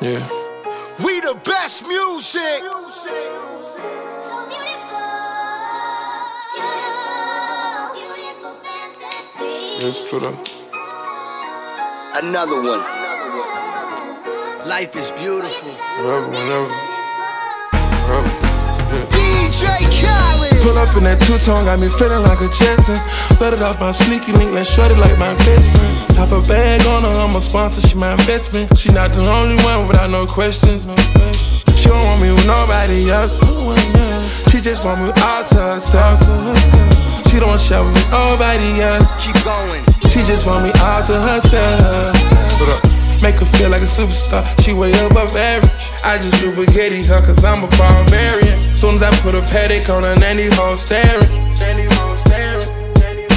Yeah. We the best music. So beautiful, beautiful. Let's put up. Another one. Life is beautiful. Wherever, whenever. Wherever. DJ Khaled. Pull up in that two-tone, got me feeling like a Jetson. Let it off my sneaky link, let's it like my best friend. Sponsor, she my investment. She not the only one without no questions. She don't want me with nobody else. She just want me all to herself. She don't share with nobody else. Keep going. She just want me all to herself. Make her feel like a superstar. She way above average. I just do spaghetti her cause I'm a barbarian. Soon as I put a Patek on her, nanny hole. Staring.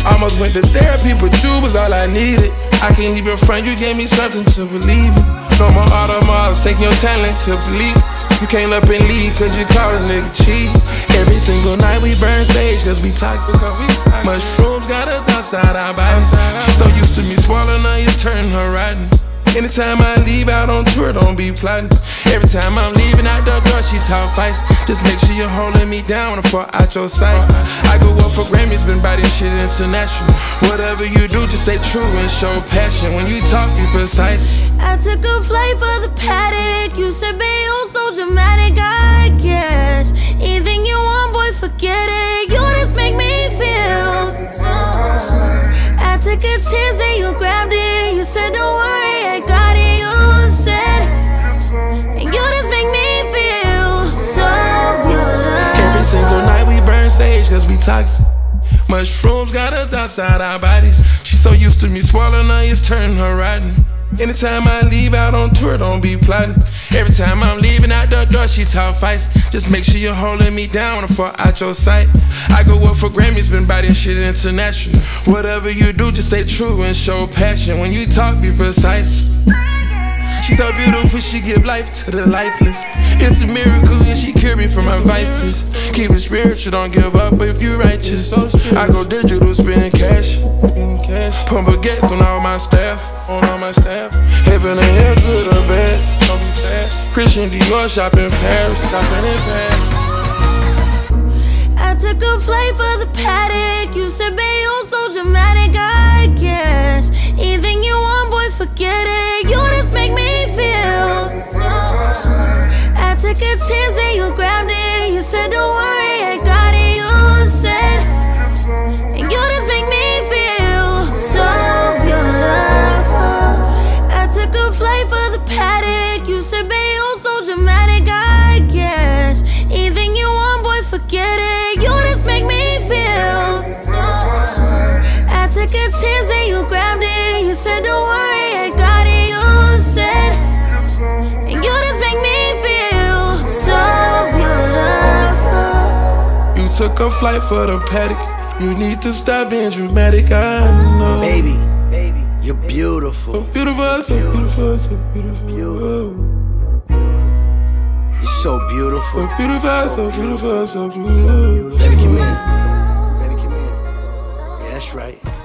Almost went to therapy, but you was all I needed. I can't even front, you gave me something to believe in. No more automobiles, take your talent to believe. You came up and leave cause you call a nigga cheap. Every single night we burn sage cause we toxic. Mushrooms got us outside our bodies. She so used to me swallowing her, it's turning her rotten. Anytime I leave out on tour, don't be plotting. Every time I'm leaving out the door, she talk fights. Just make sure you're holding me down fall out your sight. I go up for been by this shit international. Whatever you do, just stay true and show passion. When you talk, be precise. I took a flight for the paddock. You said, babe, you're so dramatic, I guess. Anything you want, boy, forget it. You just make me feel. I took a chance and you grabbed it. You said, don't worry, I got it. You said, and you just make me feel so Every single night we burn sage cause we toxic. Mushrooms got us outside our bodies. She so used to me swallowing her, it's turning her rotten. Anytime I leave out on tour, don't be plotting. Every time I'm leaving out the door, she talk fights. Just make sure you're holding me down when I fall out your sight. I go up for Grammys, been biting shit international. Whatever you do, just stay true and show passion. When you talk, be precise. She's so beautiful, she give life to the lifeless. It's a miracle, and she cure me from my vices. Keep it spiritual, don't give up if you righteous. I go digital, spending cash. Pump baguettes on all my staff. On all my staff. Heaven and hell, good or bad. Don't be sad. Christian Dior shop in Paris. Shopping in Paris. I took a flight for the paddock. You said, babe, you're so dramatic, I guess. Anything you want, boy, forget it. You just make me feel. I took a chance and you grabbed paddock. You said, babe, you're so dramatic, I guess. Anything you want, boy, forget it. You just make me feel. I took a chance and you grabbed it. You said, don't worry, I got it. You said, and you just make me feel so beautiful. You took a flight for the paddock. You need to stop being dramatic, I know. Baby, baby, you're beautiful. So beautiful, so beautiful, so beautiful. You're so beautiful. So beautiful, so beautiful, so beautiful. Baby, come in. Baby, come here. Yeah, that's right.